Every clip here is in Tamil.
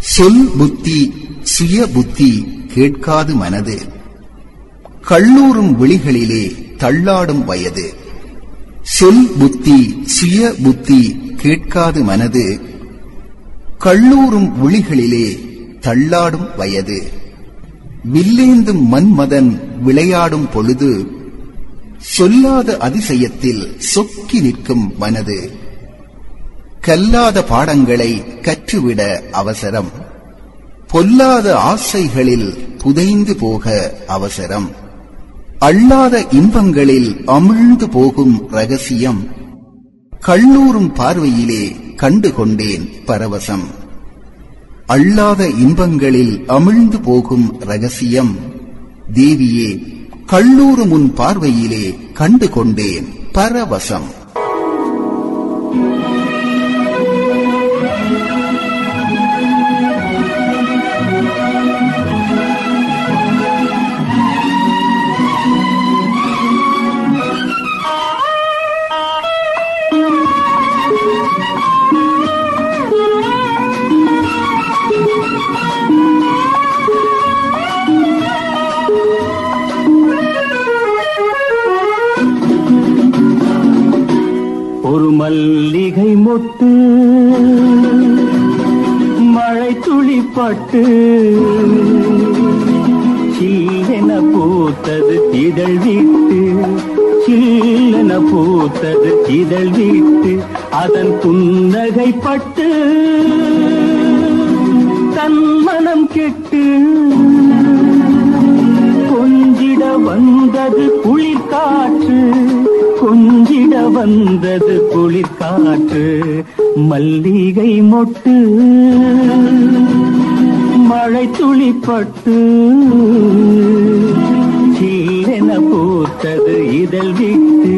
சொல் புத்தி சுய புத்தி கேட்காது மனது. கல்லூரும் விழிகளிலே தள்ளாடும் வயது. சொல் புத்தி சுய புத்தி கேட்காது மனது. கல்லூரும் விழிகளிலே தள்ளாடும் வயது. வில்லேந்தும் மன்மதன் விளையாடும் பொழுது சொல்லாத அதிசயத்தில் சொக்கி நிற்கும் மனது. கல்லாத பாடங்களை கற்றுவிட அவசரம். பொல்லாத ஆசைகளில் புதைந்து போக அவசரம். அல்லாத இன்பங்களில் அமிழ்ந்து போகும் ரகசியம். கல்லூரும் பார்வையிலே கண்டு கொண்டேன் பரவசம். அல்லாத இன்பங்களில் அமிழ்ந்து போகும் ரகசியம். தேவியே கல்லூரும் உன் பார்வையிலே கண்டு கொண்டேன் பரவசம். மல்லிகை மொட்டு மழை துளிப்பட்டு சில்லென பூத்தது இதழ் வீட்டு சில்லென பூத்தது இதழ் வீட்டு அதன் புன்னகை பட்டு தன் மனம் கெட்டு கொஞ்சிட வந்தது குளிர்காற்று. கொஞ்சிட வந்தது குளிர்காற்று மல்லிகை மொட்டு. மழை துளிப்பட்டு சில்லென பூத்தது இதழ் விட்டு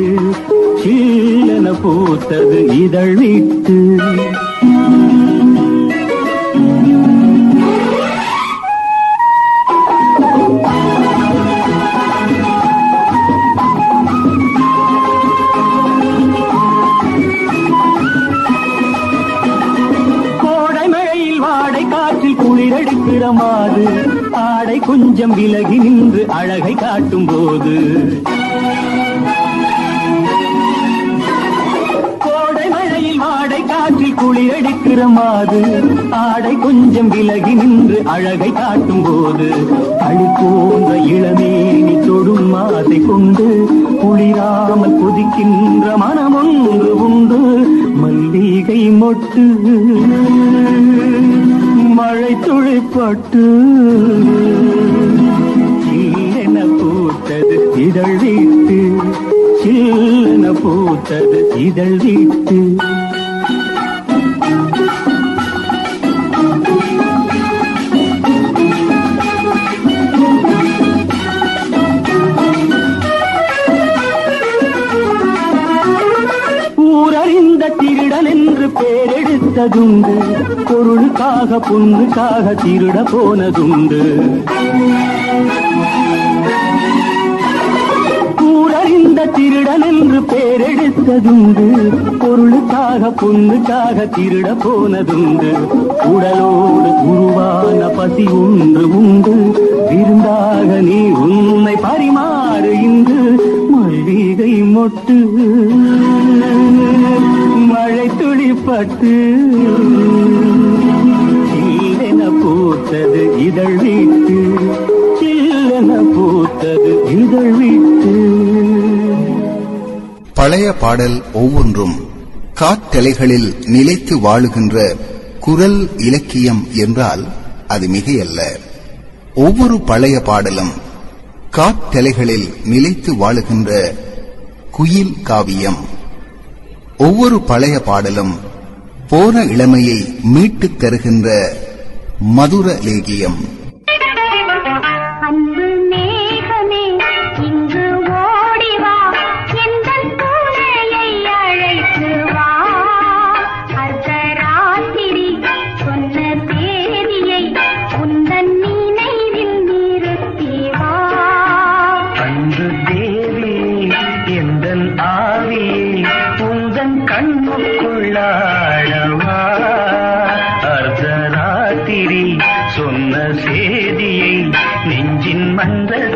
சில்லென பூத்தது இதழ் விட்டு. குளிரெடுக்கிற மாது ஆடை கொஞ்சம் விலகி நின்று அழகை காட்டும் போது. கோடை மழையில் ஆடை காற்றில் குளிரடிக்கிற மாது ஆடை கொஞ்சம் விலகி நின்று அழகை காட்டும் போது. அழி போன்ற இளமேனி தொடும் மாதை கொண்டு குளிராமல் கொதிக்கின்ற மனமொன்று உண்டு. மல்லிகை மொட்டு. மழை துளிப்பட்டு. சில்லென பூத்தது இதழ் வீட்டு. சில்லென பூத்தது இதழ் வீட்டு. கண்டதுண்டு பொருளுக்காக பொண்ணுக்காக திருட போனதுண்டு. கூறறிந்த திருடன் என்று பேரெடுத்ததுண்டு. பொருளுக்காக பொண்ணுக்காக திருட போனதுண்டு. உடலோடு உருவான பசி ஒன்று உண்டு. விருந்தாக நீ உன்னை பரிமாறு இன்று. மல்லிகை மொட்டு. மழை துளிப்பட்டு சில்லென பூத்தது இதழ் வீட்டு. சில்லென பூத்தது இதழ் வீட்டு. பழைய பாடல் ஒவ்வொன்றும் காட்டலைகளில் நிலைத்து வாழுகின்ற குரல் இலக்கியம் என்றால் அது மிகையல்ல. ஒவ்வொரு பழைய பாடலும் காட்டலைகளில் நிலைத்து வாழுகின்ற குயில் காவியம். ஒவ்வொரு பழைய பாடலும் போன இளமையை மீட்டுத் தருகின்ற மதுர லேகியம் நெஞ்சின்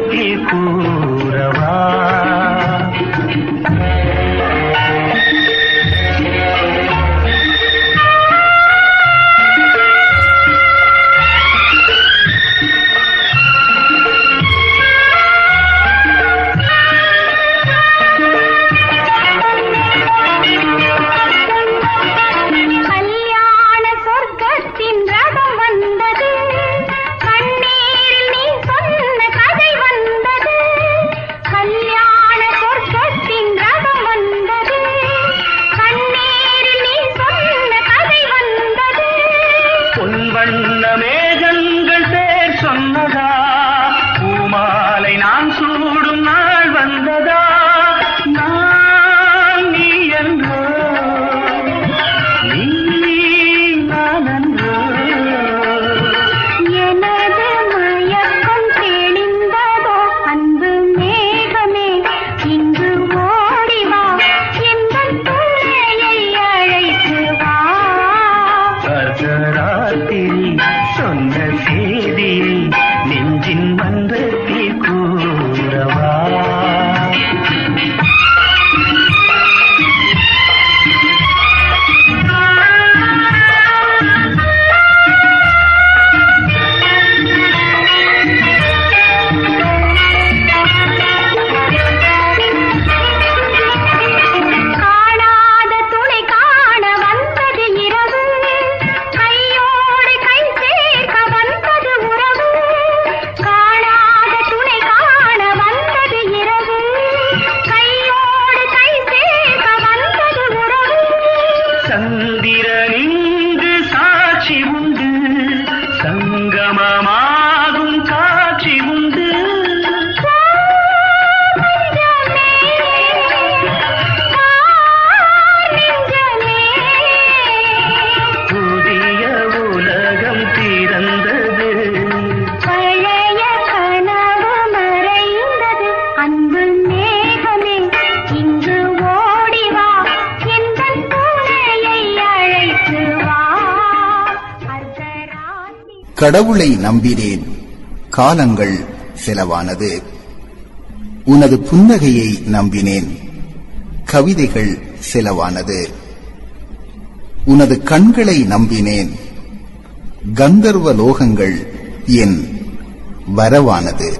கடவுளை நம்பினேன். காலங்கள் செலவானது. உனது புன்னகையை நம்பினேன். கவிதைகள் செலவானது. உனது கண்களை நம்பினேன். கந்தர்வ லோகங்கள் என் வரவானது.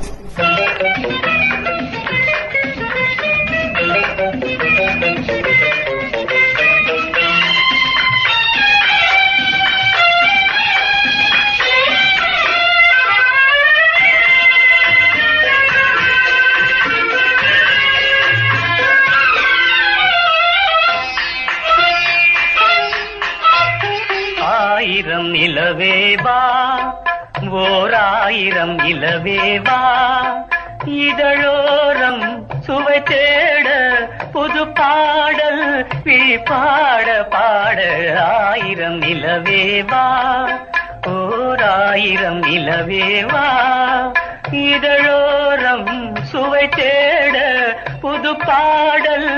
இளவேவா நிலவேவா ஓர் ஆயிரம் இலவேவா இதழோரம் சுவை தேட புது பாடல் பாட பாட ஆயிரம் இளவேவா ஓர் ஆயிரம் நிலவேவா இதழோரம் சுவை தேட புது பாடல்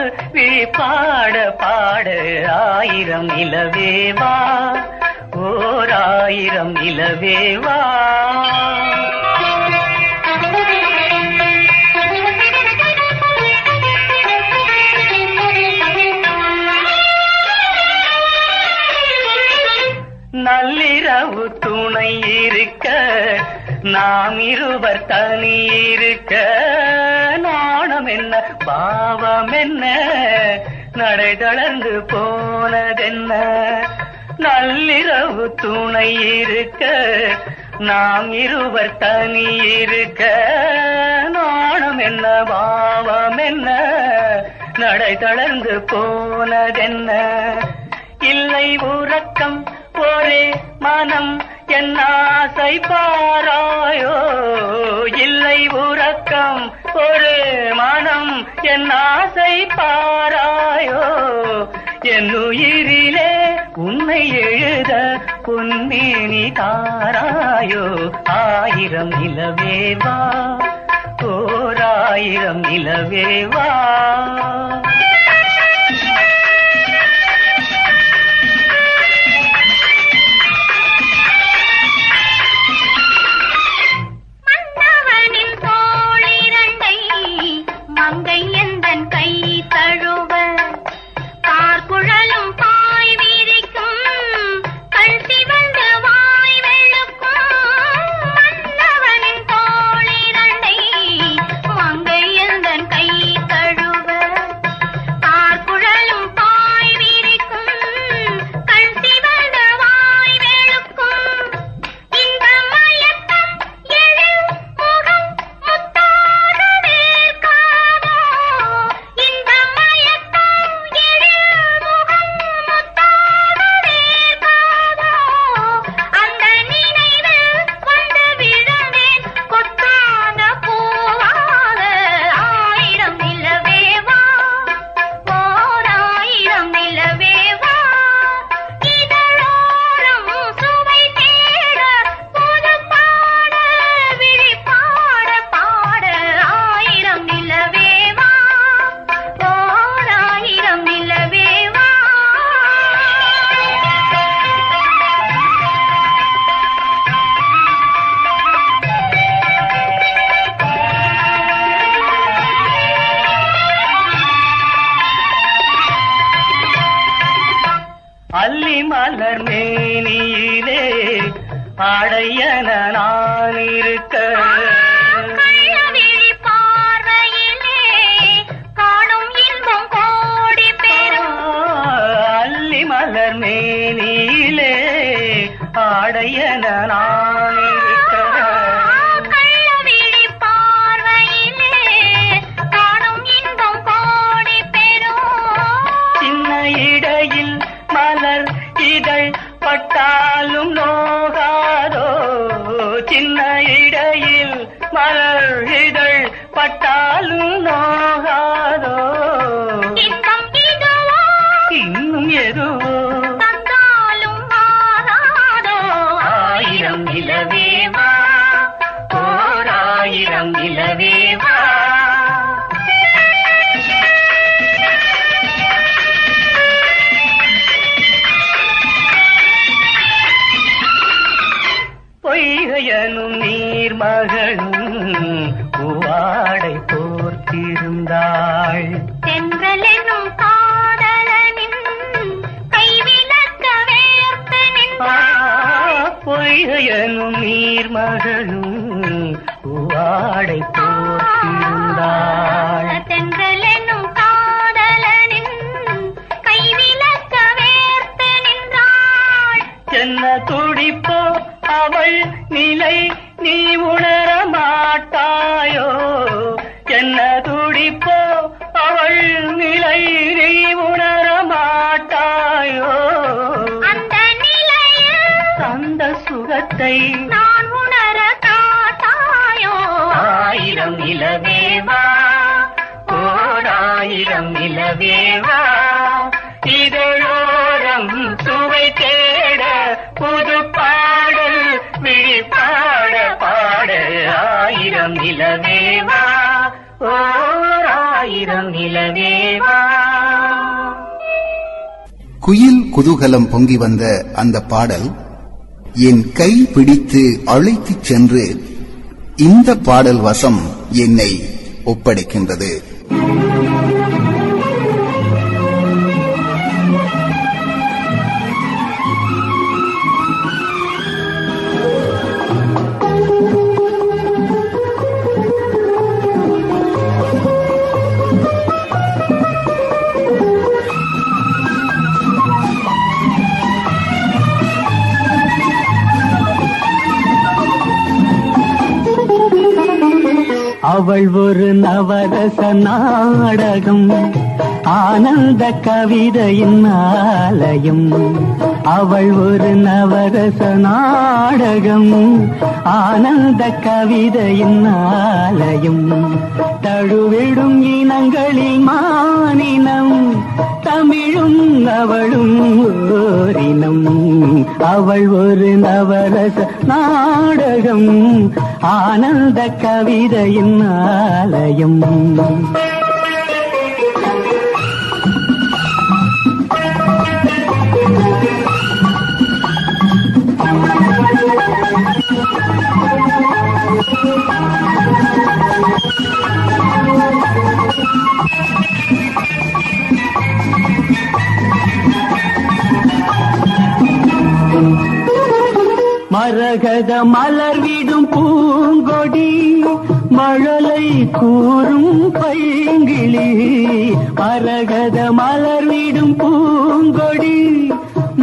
பாட பாட ஆயிரம் இளவேவா ஓராயிரம் இலவேவா. நள்ளிரவு துணை இருக்க நாம் இருவர் தனி இருக்க. நாணம் என்ன பாவம் என்ன நடை தளர்ந்து போனதென்ன? நள்ளிரவு துணை இருக்க நாம் இருவர் தனி இருக்க. நாணம் என்ன பாவம் என்ன நடை தளர்ந்து போனதென்ன? இல்லை உறக்கம் ஒரே மனம் என் ஆசை பாராயோ? இல்லை உறக்கம் ஒரு மனம் என் ஆசை பாராயோ? என் உயிரிலே உன்னை எழுத பொன்மேனி தாராயோ? ஆயிரம் நிலவேவா ஓராயிரம் நிலவேவா இருக்க பார்வையிலே காணும் இன்பம் கோடி பெறும் அல்லி மலர் மேனியிலே ஆடையன நான் சுகத்தை நான் உணர காட்டாயோ ஆயிரம் இலவேவா ஓராயிரம் இலவேவா இதழோரம் சுவை தேட புது பாடல் விழிப்பாட பாட ஆயிரம் இலவேவா ஓராயிரம் இலவேவா குயில் குதூகலம் பொங்கி வந்த அந்த பாடல் என் கை பிடித்து அழைத்துச் சென்று இந்த பாடல் வசம் என்னை ஒப்படைக்கின்றது. அவள் ஒரு நவரச நாடகம். ஆனந்த கவிதையின் ஆலயம். அவள் ஒரு நவரச நாடகம். ஆனந்த கவிதையின் ஆலயம். தழுவிடும் இனங்களில் மானினம். தமிழும் அவளும் ஓரினம். அவள் ஒரு நவரச நாடகம். ஆனந்த கவிதையின் ஆலயம். மரகத மலர் விடும் பூங்கொடி மழலை கூறும் பைங்கிளி. மரகத மலர் விடும் பூங்கொடி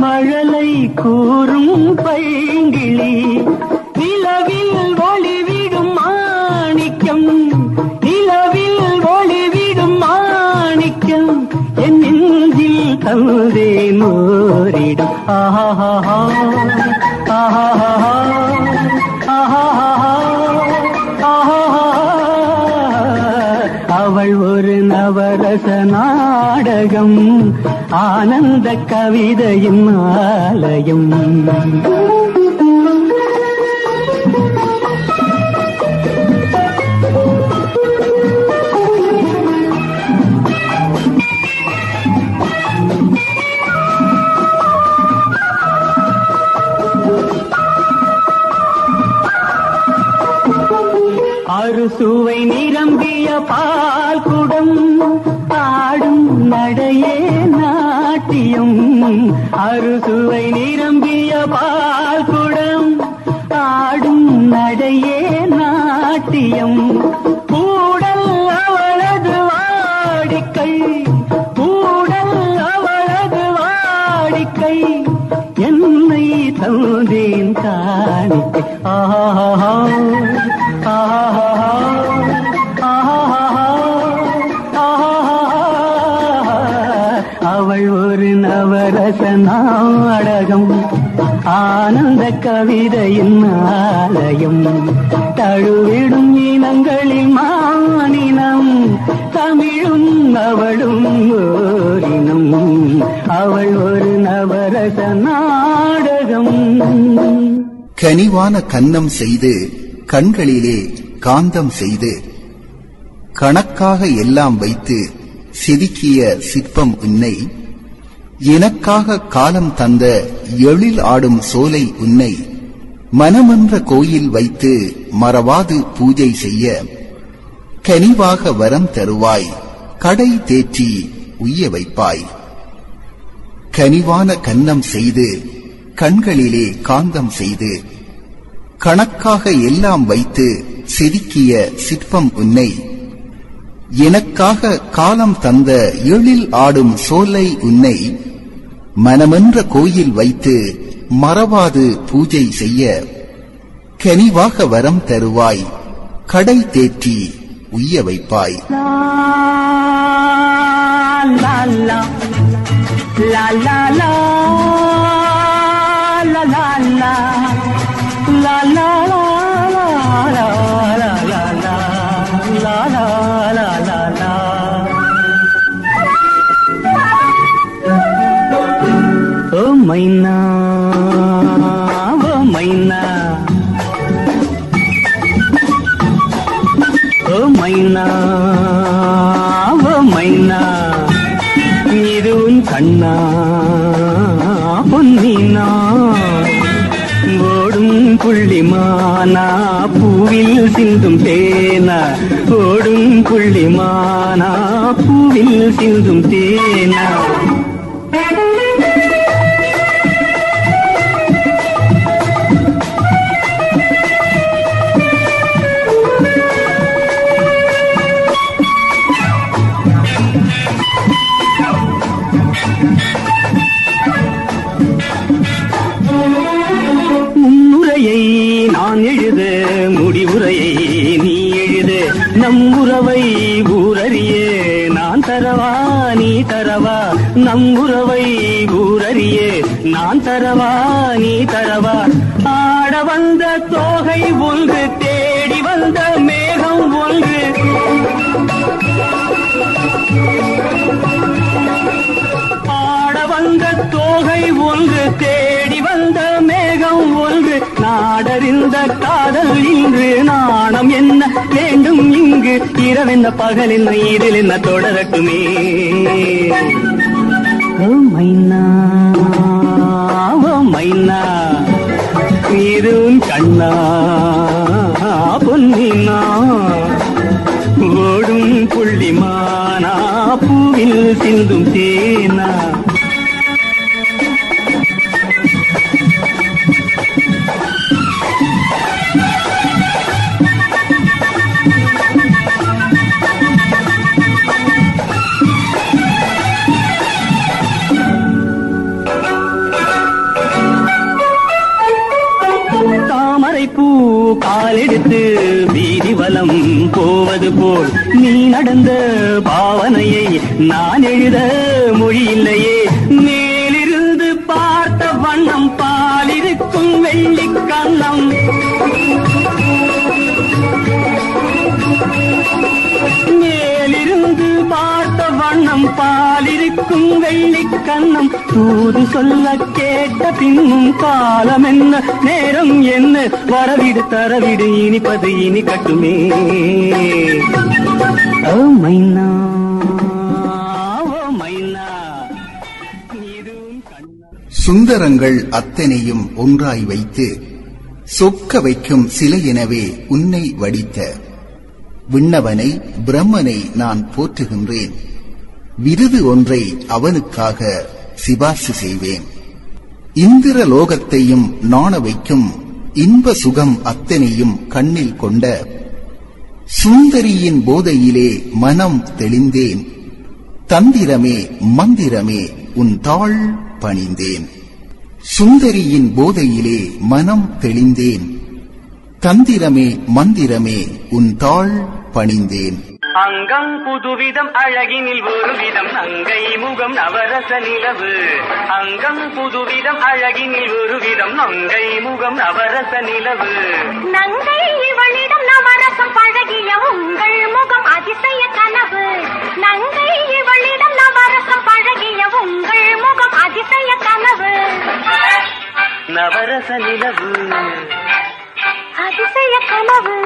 மழலை கூறும் பைங்கிளி. நிலவில் ஒளிவிடும் மாணிக்கம் நிலவில் ஒளிவிடும் மாணிக்கம். என் நெஞ்சில் தந்தேன் ஓரிடும் ஆஹா ஆஹா. ரச நாடகம் ஆனந்த கவிதையின் ஆலயம். அறுசுவை நிரம்பிய பால் நாட்டியம் அறுசுவை நிரம்பிய பால் நாடகம் ஆனந்த கவிதையின் ஆலயம். தழுவிடும் இனங்களில் மானினம் தமிழும் அவளும் ஓரினம். அவள் ஒரு நவரச நாடகம். கனிவான கன்னம் செய்து கண்களிலே காந்தம் செய்து கணக்காக எல்லாம் வைத்து செதுக்கிய சிற்பம் உன்னை எனக்காக காலம் தந்த எழில் ஆடும் சோலை உன்னை மனமன்ற கோயில் வைத்து மறவாது பூஜை செய்ய கனிவாக வரம் தருவாய் கடை தேற்றி உய்ய வைப்பாய். கனிவான கன்னம் செய்து கண்களிலே காந்தம் செய்து கணக்காக எல்லாம் வைத்து செதுக்கிய சிற்பம் உன்னை எனக்காக காலம் தந்த எழில் ஆடும் சோலை உன்னை மனமென்ற கோயில் வைத்து மறவாது பூஜை செய்ய கனிவாக வரம் தருவாய் கடை தேற்றி உய்ய வைப்பாய். லா லா லா சிந்தும் தேனா ஓடும் புள்ளிமானா பூவில் சிந்தும் தேனா. நம் உறவை நான் தரவா நீ தரவா? ஆட வந்த தோகை ஒன்று தேடி வந்த மேகம் ஒன்று. ஆட வந்த தோகை ஒன்று தேடி வந்த மேகம் ஒன்று. நாடறிந்த காதல் இன்று நாணம் என்ன வேண்டும் இங்கு? இரவென்ன பகலில் நீரில் என்ன தொடரட்டுமே? மைனா மைனா இது கண்ணா பொன்னினா ஓடும் புள்ளிமானா பூவில் சிந்தும் தேனா. வீதி போவது போல் நீ நடந்த பாவனையை நான் எழுத மொழியில்லையே கண்ணம் பாலிருக்கும் வெள்ளி கண்ணம் தூது சொல்ல கேட்ட பின்னும் காலம் என்ன நேரம் என்ன? வரவிடு தரவிடு இனிப்பது இனி கட்டுமே. ஓ மைனா ஓ மைனா. சுந்தரங்கள் அத்தனையும் ஒன்றாய் வைத்து சொக்க வைக்கும் சிலை எனவே உன்னை வடித்த. விண்ணவனை பிரம்மனை நான் போற்றுகின்றேன். விருது ஒன்றை அவனுக்காக சிபார்சு செய்வேன். இந்திர லோகத்தையும் நாண வைக்கும் இன்ப சுகம் அத்தனையும் கண்ணில் கொண்ட சுந்தரியின் போதையிலே மனம் தெளிந்தேன். தந்திரமே மந்திரமே உன் தாழ் பணிந்தேன். சுந்தரியின் போதையிலே மனம் தெளிந்தேன். தந்திரமே மந்திரமே உன் தாழ் பணிந்தேன். அங்கம் புதுவிதம் அழகினில் ஒரு விதம் நங்கை முகம் நவரச நிலவு. அங்கம் புதுவிதம் அழகினில் ஒரு விதம் நங்கை முகம் நவரச நிலவு. நங்கை இவளிடம் நவரசம் பழகிய உங்கள் முகம் அதிசய கனவு. நங்கை இவளிடம் நவரசம் பழகிய உங்கள் முகம் அதிசய கனவு. நவரச நிலவு. அதிசய கனவு.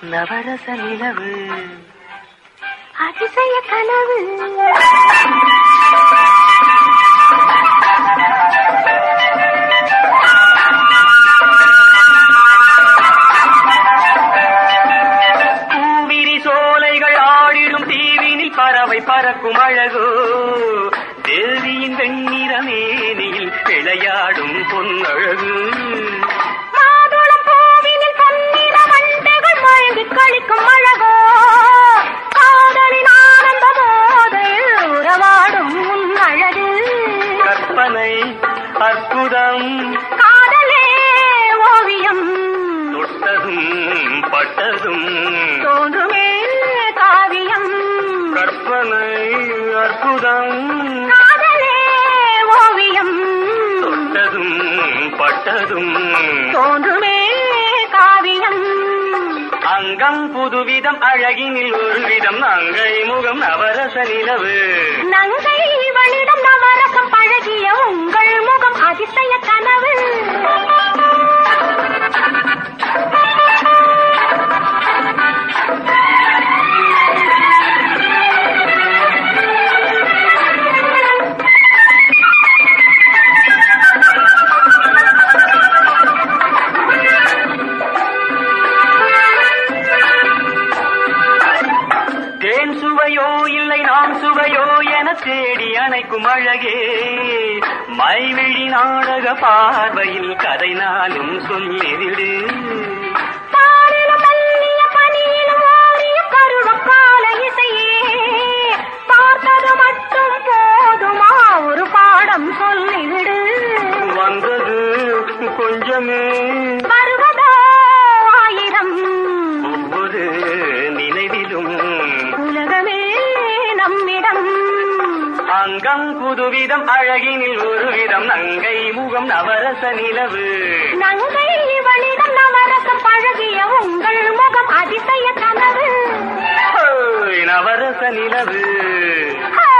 நவரச நிலவு அதிசய கனவு. பூவிரி சோலைகள் ஆடிடும் தீவினில் பறவை பறக்கும் அழகோ. தேவியின் வெண்ணிற மேனியில் விளையாடும் பொன்னழகு. கழிக்கும் அழகோ காதலின் ஆனந்த போதையில் உறவாடும் உன் அழகு. கற்பனை அற்புதம். காதலே ஓவியம். தொட்டதும் பட்டதும் தோன்றுமே காவியம். கற்பனை அற்புதம். காதலே ஓவியம். தொட்டதும் பட்டதும் தோன்றுமே அங்கம் புதுவிதம் அழகினில் ஒரு விதம் நங்கை முகம் நவரச நிலவு. நங்கை இவளிடம் நவரசம் பழகிய உங்கள் முகம் அதிசய கனவு. தேடி அணைக்கும் அழகே. மைவிழி நாடக பார்வையில் கதை நாளும் சொல்லிவிடு. புதுவிதம் அழகினில் ஒரு விதம். நங்கை முகம் நவரச நிலவு. நங்கை இவளிடம் நவரசம் பழகிய உங்கள் முகம் அதிசய கனவு. நவரச நிலவு. ஹோ,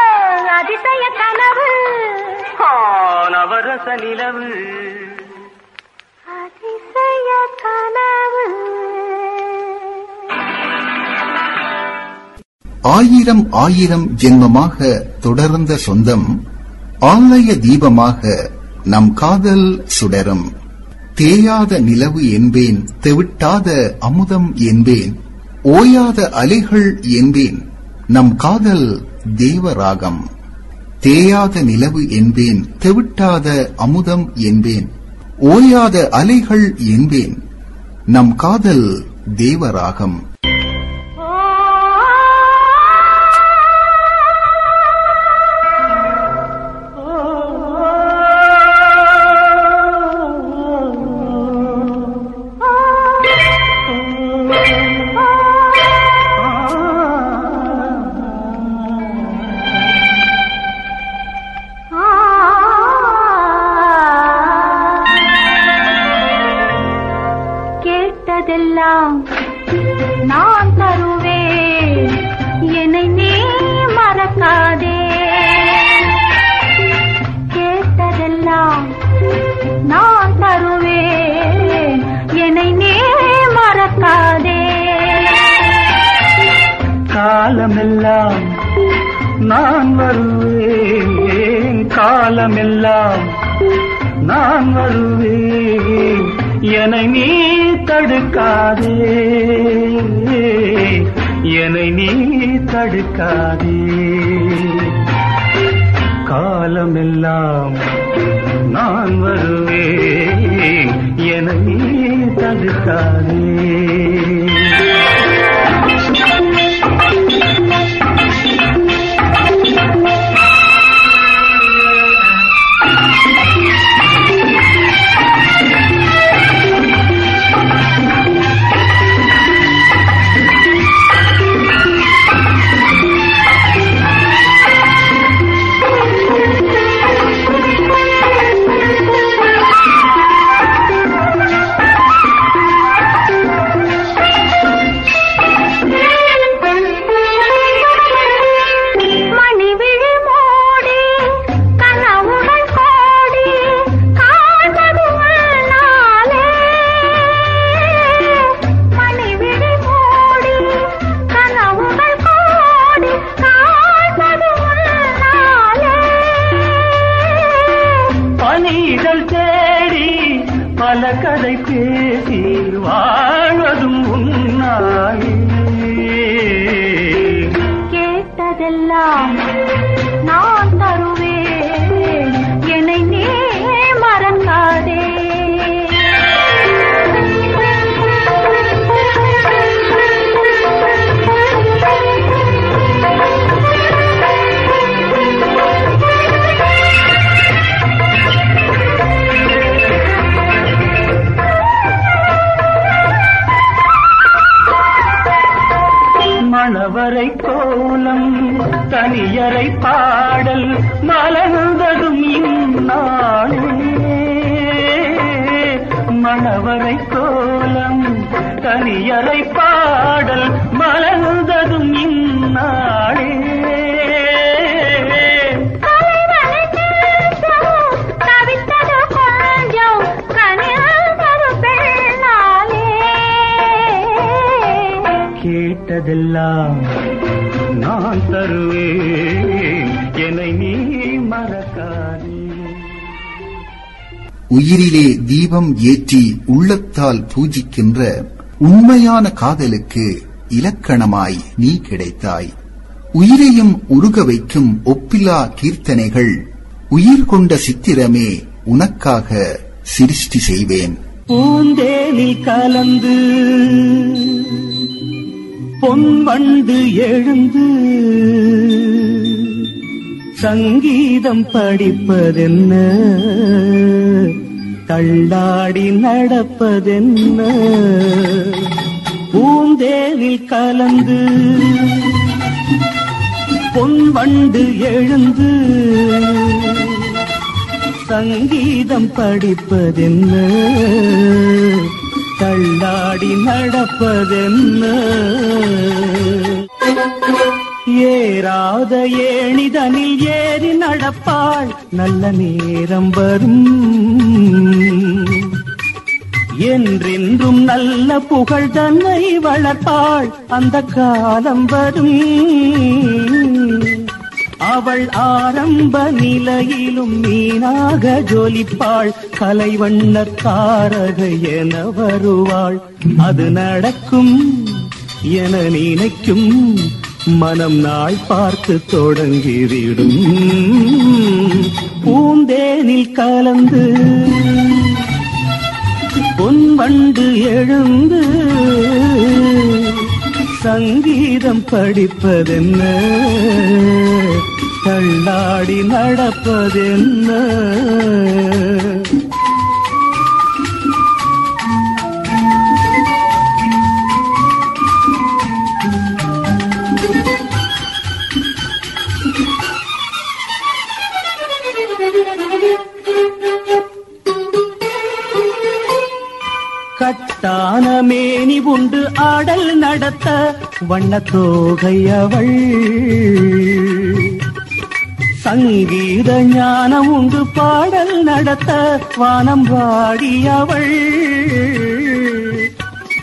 அதிசய கனவு. நவரச நிலவு. அதிசய கனவு. ஆயிரம் ஆயிரம் ஜென்மமாக தொடர்ந்த சொந்தம் ஆலய தீபமாக நம் காதல் சுடரும். தேயாத நிலவு என்பேன் தெவிட்டாத அமுதம் என்பேன் ஓயாத அலைகள் என்பேன் நம் காதல் தேவராகம். தேயாத நிலவு என்பேன் தெவிட்டாத அமுதம் என்பேன் ஓயாத அலைகள் என்பேன் நம் காதல் தேவராகம். காலமெல்லாம் நான் வருவேன். என நீ தடுக்காதே. அவரை கோலம் தனியரை பாடல் மலர்ந்ததும் இந்நாளே மணவரை கோலம் தனியரை பாடல் மலர்ந்ததும் இந்நாளே கேட்டதெல்லாம் நான் தருவேன். என்னை நீ மறக்காதே. உயிரிலே தீபம் ஏற்றி உள்ளத்தால் பூஜிக்கின்ற உண்மையான காதலுக்கு இலக்கணமாய் நீ கிடைத்தாய். உயிரையும் உருக வைக்கும் ஒப்பிலா கீர்த்தனைகள் உயிர் கொண்ட சித்திரமே உனக்காக சிருஷ்டி செய்வேன். பூந்தேனில் கலந்து பொன்வண்டு எழுந்து சங்கீதம் படிப்பதென்ன? தள்ளாடி நடப்பதென்ன? பூந்தேனில் கலந்து பொன்வண்டு எழுந்து சங்கீதம் படிப்பதென்ன? தள்ளாடி நடப்பதென்ன. ஏறாத ஏணிதனில் ஏறி நடப்பாள் நல்ல நேரம் வரும். என்றென்றும் நல்ல புகழ் தன்னை வளர்ப்பாள் அந்த காலம் வரும். அவள் ஆரம்ப நிலையிலும் மீனாக ஜொலிப்பாள். கலைவண்ண தாரகை என வருவாள். அது நடக்கும் என நினைக்கும். மனம் நாள் பார்த்து தொடங்கிவிடும். பூந்தேனில் கலந்து பொன் வண்டு எழுந்து சங்கீதம் படிப்பதென்ன தள்ளாடி நடப்பதென்ன. தானமேனி உண்டு ஆடல் நடத்த வண்ணத் அவள் சங்கீத ஞானம் உண்டு பாடல் நடத்த வானம் வாடியவள்.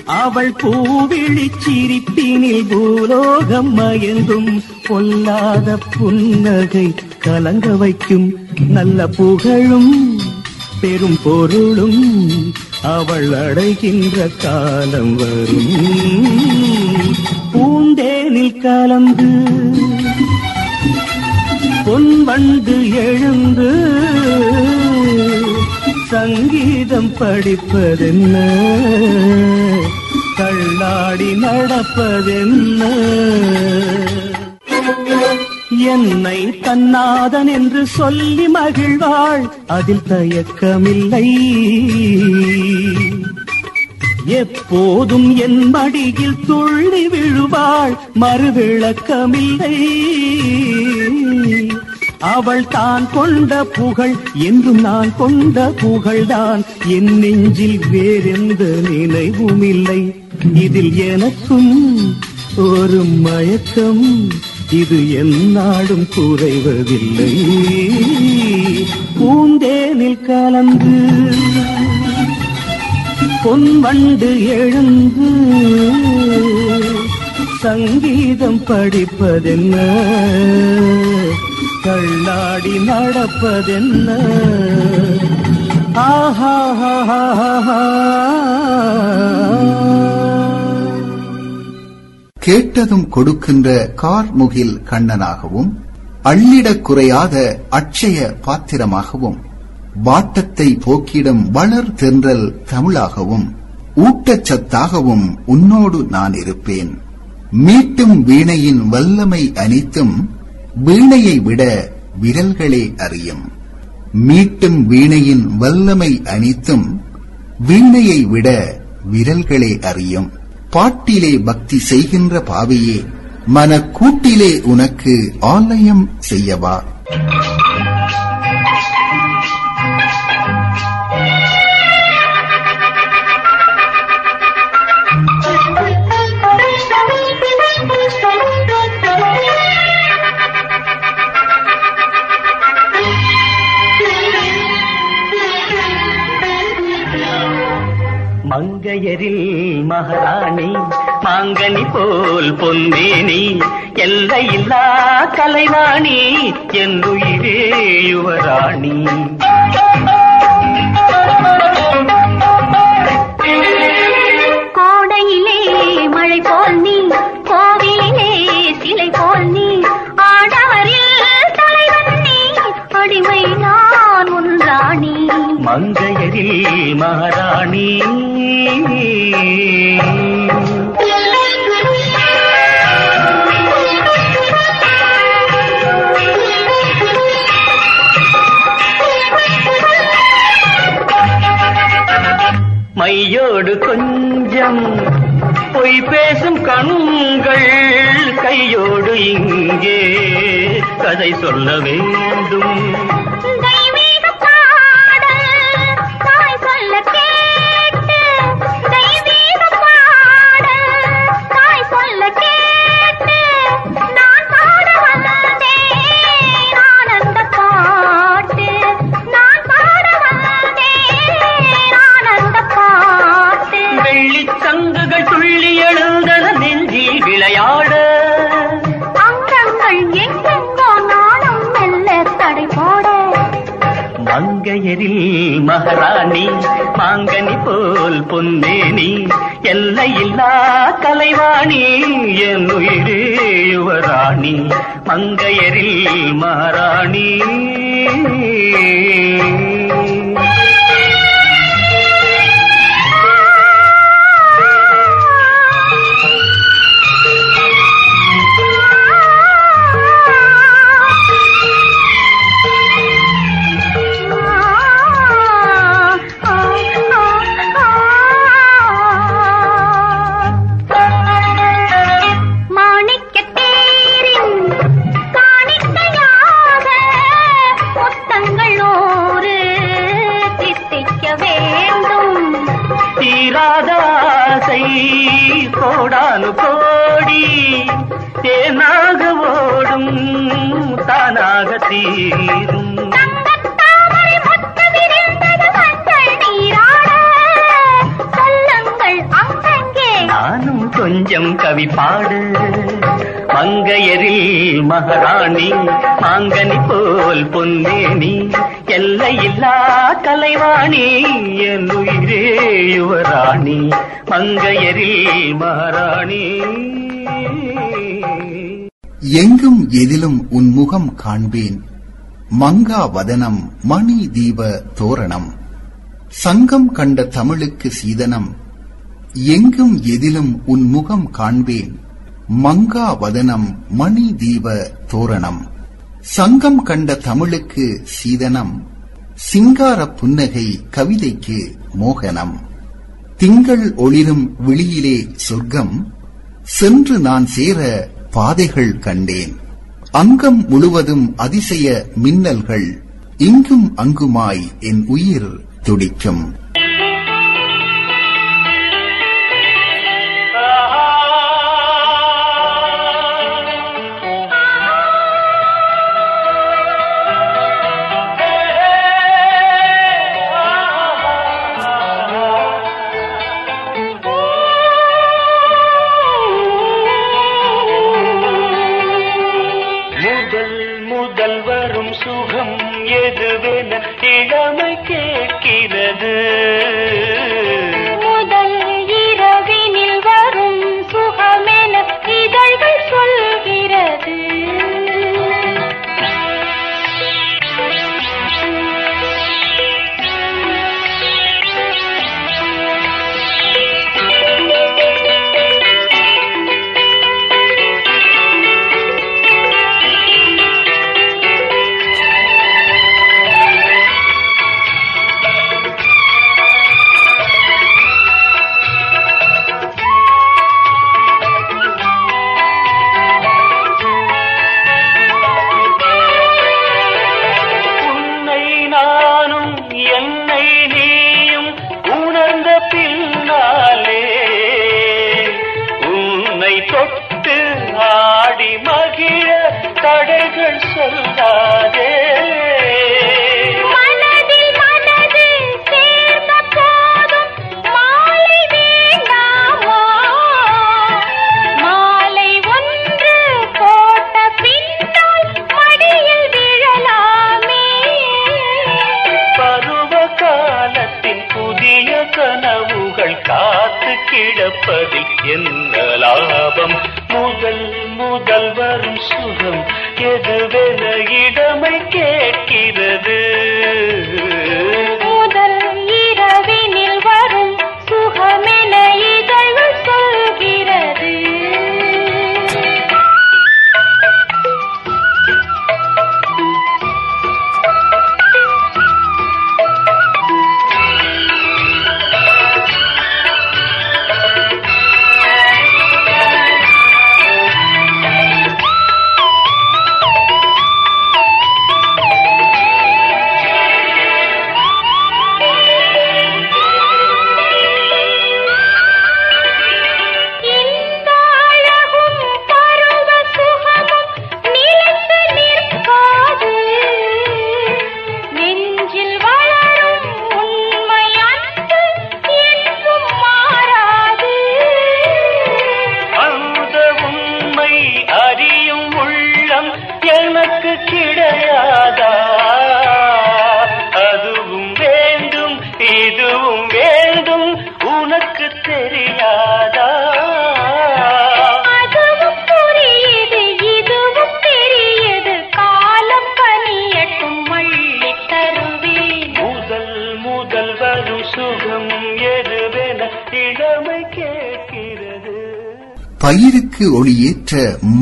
அவள் பூவிழி சிரிப்பினில் பூலோகம் மயங்கும் பொல்லாத புன்னகை கலங்க வைக்கும் நல்ல புகழும் பெரும் பொருளும் அவள் அடைகின்ற காலம் வரும். பூந்தேனில் கலந்து பொன் பொன்வண்டு எழுந்து சங்கீதம் படிப்பதென்ன? தள்ளாடி நடப்பதென்ன? என்னை தன்னாதன் என்று சொல்லி மகிழ்வாள். அதில் தயக்கமில்லை. எப்போதும் என் மடியில் துள்ளி விழுவாள். மறுவிளக்கமில்லை. அவள் தான் கொண்ட புகழ் என்றும் நான் கொண்ட புகழ்தான். என் நெஞ்சில் வேறெந்த நினைவும் இல்லை இதில் எனக்கும் ஒரு மயக்கம். இது எந்நாடும் குறைவதில்லை. பூந்தேனில் கலந்து பொன்வண்டு எழுந்து சங்கீதம் படிப்பதென்ன? கள்ளாடி நடப்பதென்ன? ஆஹா. கேட்டதும் கொடுக்கின்ற கார்முகில் கண்ணனாகவும் அள்ளிடக் குறையாத அட்சய பாத்திரமாகவும் வாட்டத்தை போக்கிடும் வளர் தென்றல் தமிழாகவும் ஊட்டச்சத்தாகவும் உன்னோடு நான் இருப்பேன். மீட்டும் வீணையின் வல்லமை அனைத்தும் வீணையை விட விரல்களே அறியும். மீட்டும் வீணையின் வல்லமை அனைத்தும் வீணையை விட விரல்களே அறியும். பாட்டிலே பக்தி செய்கின்ற பாவையே மனக்கூட்டிலே உனக்கு ஆலயம் செய்யவா? மங்கையரில் மகாராணி மாங்கனி போல் பொன்னேனி எல்லையில்லா கலைவாணி என்னுயிரே யுவராணி. கோடையிலே மழை போல் நீ கோவிலே சிலை போல் நீ ஆடா மங்கையரில் மகாராணி. மையோடு கொஞ்சம் பொய் பேசும் கண்கள் கையோடு இங்கே கதை சொல்ல வேண்டும். பொன்னேனி எல்லையில்லா கலைவாணி என் உயிரே யுவராணி மங்கையரில் மகாராணி பாடு. மங்கையரில் மகாராணி மாங்கனி போல் பொன்னேனி எல்லையில்லா கலைவாணி என் உயிரே யுவராணி மங்கையரில் மகாராணி. எங்கும் எதிலும் உன் முகம் காண்பேன். மங்கா வதனம் மணி தீப தோரணம். சங்கம் கண்ட தமிழுக்கு சீதனம். எங்கும் எதிலும் உன் முகம் காண்பேன். மங்கா வதனம் மணி தீப தோரணம். சங்கம் கண்ட தமிழுக்கு சீதனம். சிங்கார புன்னகை கவிதைக்கு மோகனம். திங்கள் ஒளிரும் விழியிலே சொர்க்கம். சென்று நான் சேர பாதைகள் கண்டேன். அங்கம் முழுவதும் அதிசய மின்னல்கள். இங்கும் அங்குமாய் என் உயிர் துடிக்கும்.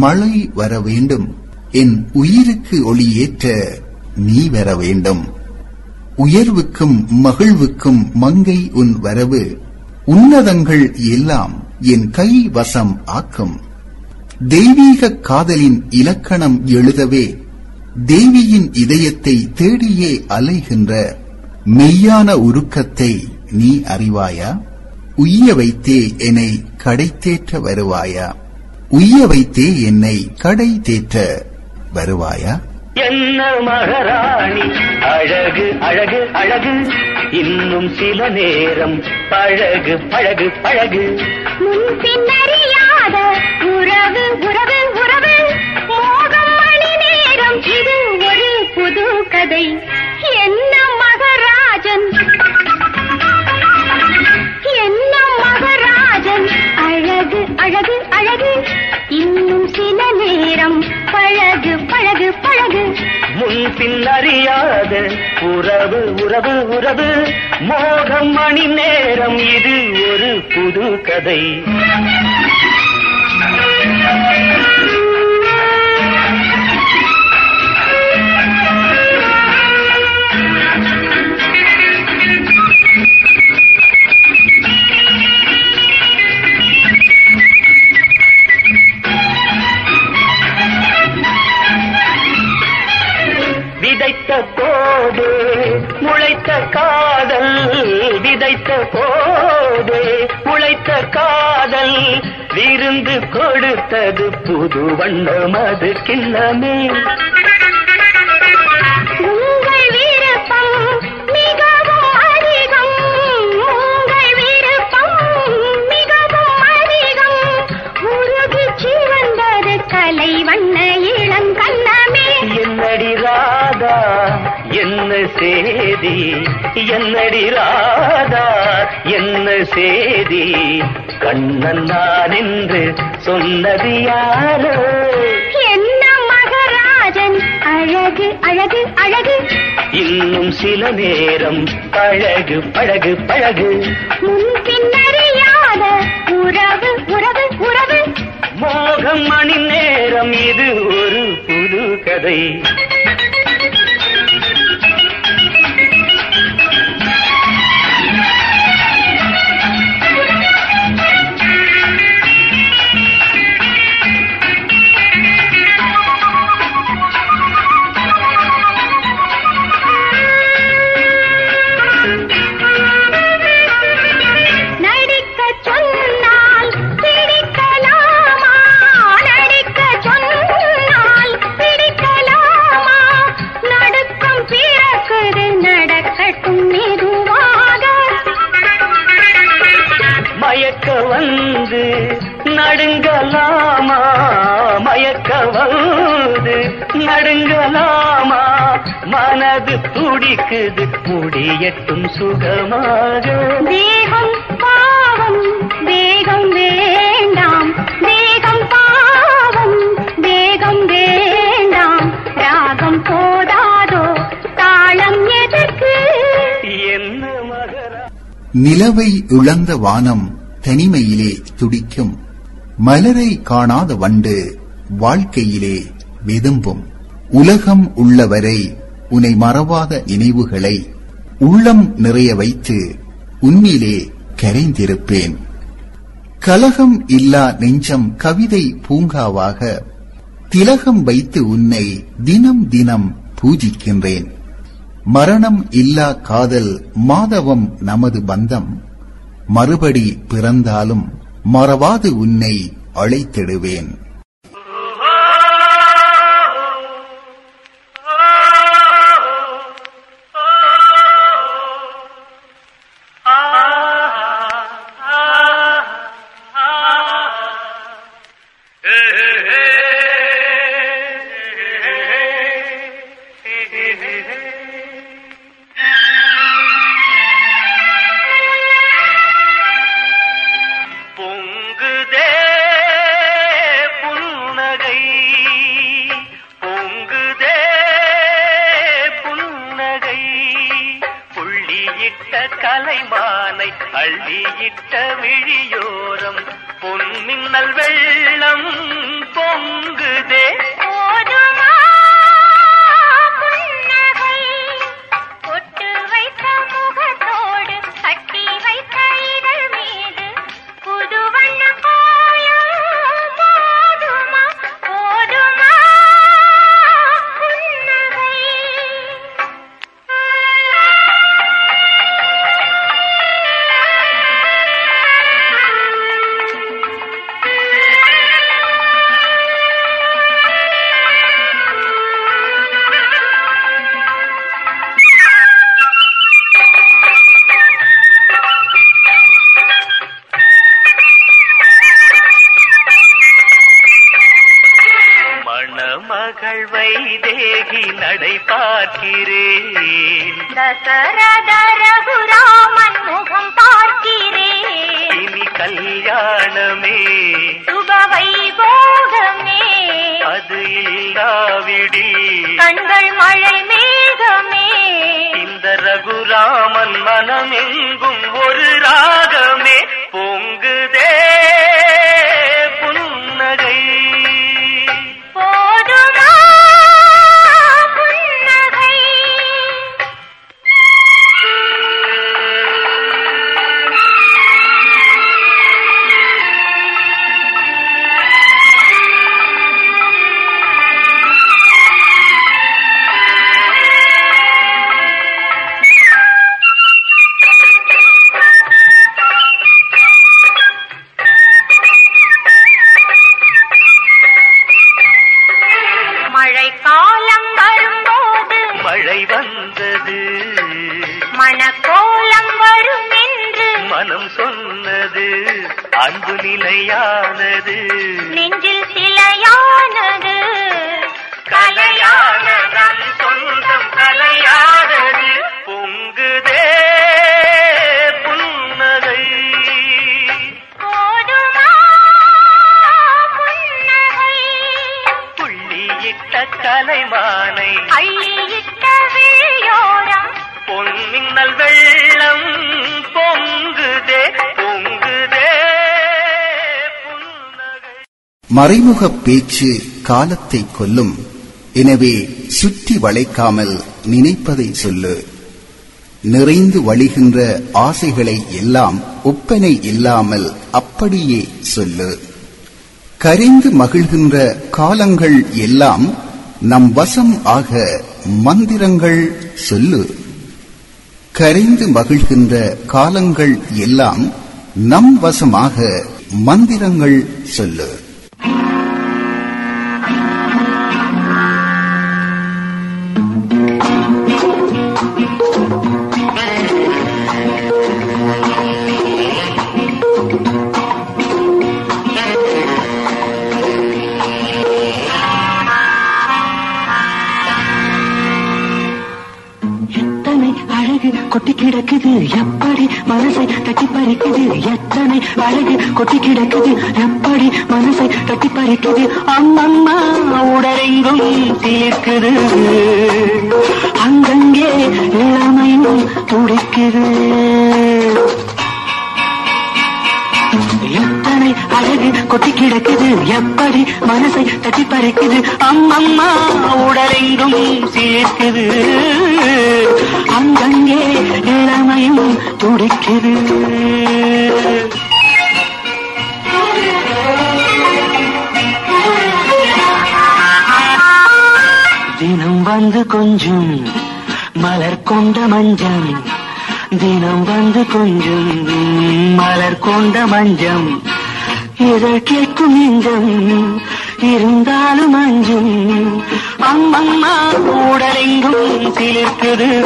மழை வர வேண்டும். என் உயிருக்கு ஒளியேற்ற நீ வர வேண்டும். உயர்வுக்கும் மகிழ்வுக்கும் மங்கை உன் வரவு. உன்னதங்கள் எல்லாம் என் கை வசம் ஆக்கும். தெய்வீக காதலின் இலக்கணம் எழுதவே தேவியின் இதயத்தை தேடியே அலைகின்ற மெய்யான உருக்கத்தை நீ அறிவாயா? உய்ய வைத்தே என்னை கடைத்தேற்ற வருவாயா? உய்ய வைத்தே என்னை கடை தேற்ற வருவாயா? என்ன மகாராணி? அழகு அழகு அழகு. இன்னும் சில நேரம் பழகு பழகு பழகு. முன்பின்னறியாத உறவு உறவு உறவு. மோகம் மணி நேரம் இது ஒரு புது கதை. என்ன மகராஜன்? முன் உறவு உறவு உறவு. மோகம் மணி நேரம் இது ஒரு புது கதை. விருந்து கொடுத்தது புது வண்ணம் அது கிண்ணமே. சேதி? என்னடி ராதா? என்ன சேதி? கண்ணன் நான் என்று சொன்னது யாரோ? என்ன மகராஜன்? அழகு அழகு அழகு. இன்னும் சில நேரம் பழகு பழகு பழகு. முன்பின்னறியாத உறவு உறவு உறவு. மோகம் மணி நேரம் இது ஒரு புது கதை. துடிக்குது முடியட்டும் சுகமாக. தேகம் பாவம் வேகம் வேண்டாம். தேகம் பாவம் வேகம் வேண்டாம். ராகம் போதாதோ தாளம் எதற்கு? என்ன மகரா? நிலவை இழந்த வானம் தனிமையிலே துடிக்கும். மலரை காணாத வண்டு வாழ்க்கையிலே விதும்பும். உலகம் உள்ளவரை உன்னை மறவாத நினைவுகளை உள்ளம் நிறைய வைத்து உன்னிலே கரைந்திருப்பேன். கலகம் இல்லா நெஞ்சம் கவிதை பூங்காவாக திலகம் வைத்து உன்னை தினம் தினம் பூஜிக்கின்றேன். மரணம் இல்லா காதல் மாதவம் நமது பந்தம். மறுபடி பிறந்தாலும் மறவாது உன்னை அழைத்திடுவேன். பார்க்கிறேன். தசரத ரகுராமன் முகம் பார்க்கிறேன். இனி கல்யாணமே. சுப வைபோகமே. அது இல்லாவிடில். கண்கள் மழை மேகமே. இந்த ரகுராமன் மனமெங்கும் ஒரு ராகமே. பொங்குதே புன்னகை. அன்பு நிலையானது நெஞ்சில் சிலையானது. கலையானதன் சொந்தம் கலையானது பொங்குதே புன்னகை. புள்ளியிட்ட கலைமானை. அள்ளியிட்ட பொன்மின்னல் வெள்ளம் பொங்குதே மறைமுகப் பேச்சு காலத்தை கொல்லும். எனவே சுற்றி வளைக்காமல் நினைப்பதை சொல்லு. நிறைந்து வழிகின்ற ஆசைகளை எல்லாம் ஒப்பனை இல்லாமல் அப்படியே சொல்லு. கரிந்து மகிழ்கின்ற காலங்கள் எல்லாம் நம் வசம் ஆக மந்திரங்கள் சொல்லு. கரைந்து மகிழ்கின்ற காலங்கள் எல்லாம் நம் வசமாக மந்திரங்கள் சொல்லு. எப்படி மனசை தட்டி பறிக்குது எத்தனை அழகு கொட்டி கிடக்குது? எப்படி மனசை தட்டி பறிக்குது அம்மம்மா உடலெங்கும் தீர்க்குது அங்கங்கே இளமையும் துடிக்குது. எத்தனை அழகு கொட்டி கிடக்குது? எப்படி மனசை தட்டி பறிக்குது? அம்மம்மா உடலெங்கும் சேர்க்குது. அங்கங்கே இளமையும் துடிக்குது. தினம் வந்து கொஞ்சம் மலர் கொண்ட மஞ்சள். தினம் வந்து கொஞ்சம் மலர் கொண்ட மஞ்சம். இதழ் கேட்கும் நெஞ்சம் இருந்தாலும் அஞ்சும். அம்மம்மா உடலெங்கும் சிலிர்க்குது.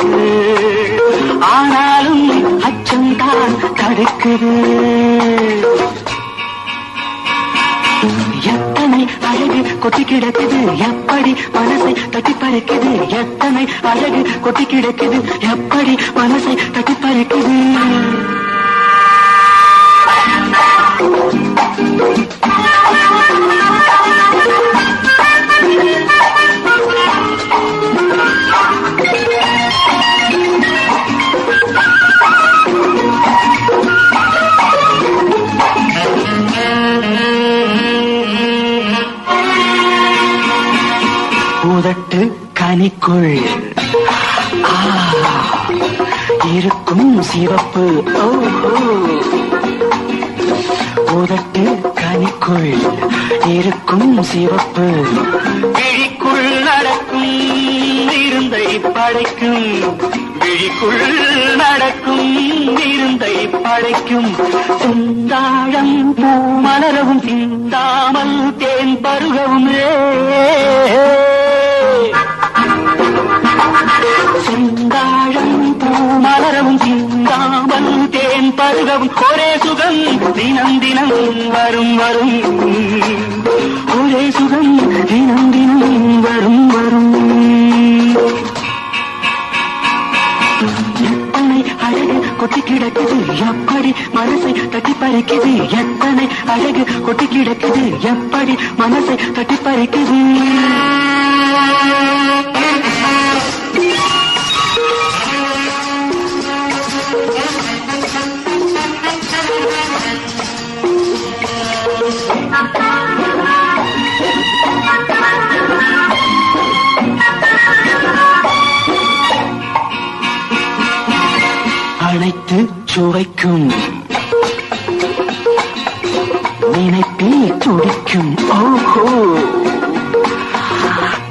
ஆனாலும் அச்சம்தான் தடுக்குது. அழகு கொட்டி கிடக்குது. எப்படி மனசை தட்டி பறக்குது? எத்தனை அழகு கொட்டி கிடக்குது. எப்படி மனசை தட்டி பறக்குது? உதட்டு கனிக்குள். இருக்கும் சிவப்பு. ஓஹோ உதட்டு கனிக்குள். இருக்கும் சிவப்பு. விழிக்குள் நடக்கும். இருந்தை படைக்கும். விழிக்குள் நடக்கும். இருந்தை படைக்கும். சுந்தாழம் பூ மலரவும் சிந்தாமல் தேன் பருகவும் செந்தாழம் பூ மலரவும் சிந்தாமல் தேன் பருகவும் ஒரே சுகம் தினம் தினம் வரும் வரும். ஒரே சுகம் தினம் தினம் வரும் வரும். கொட்டி கிடக்குது எப்படி மனசை தட்டி பறிக்குது? எத்தனை அழகு கொட்டி கிடக்குது எப்படி மனசை தட்டி பறிக்குது? துடைக்கும். நினைப்பே துடிக்கும். ஓஹோ.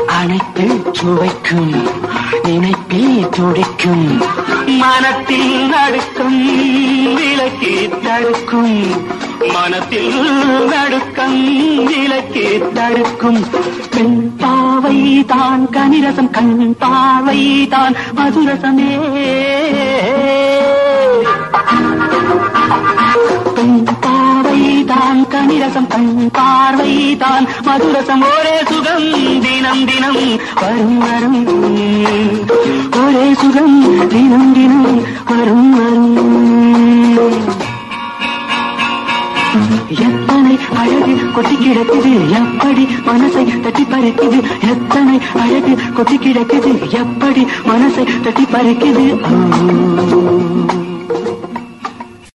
அனைத்து சுவைக்கும் நினைப்பே துடிக்கும். மனத்தில் நடுக்கம். விலக்கி தடுக்கும். மனத்தில் நடுக்கம். விலக்கி தடுக்கும். பெண் பாவை தான் கனிரசம் கண் பாவை தான் மதுரசமே. கனிரசம் கண் பார்வை தான் மதுரசம் ஒரே சுகம் தினம் தினம் வரும் வரும். ஒரே சுகம் தினம் தினம் வரும் வரும். எத்தனை அழகு கொட்டி கிடக்குது எப்படி மனசை தட்டி பறிக்குது? எத்தனை அழகு கொட்டி கிடக்குது எப்படி மனசை தட்டி பறிக்குது?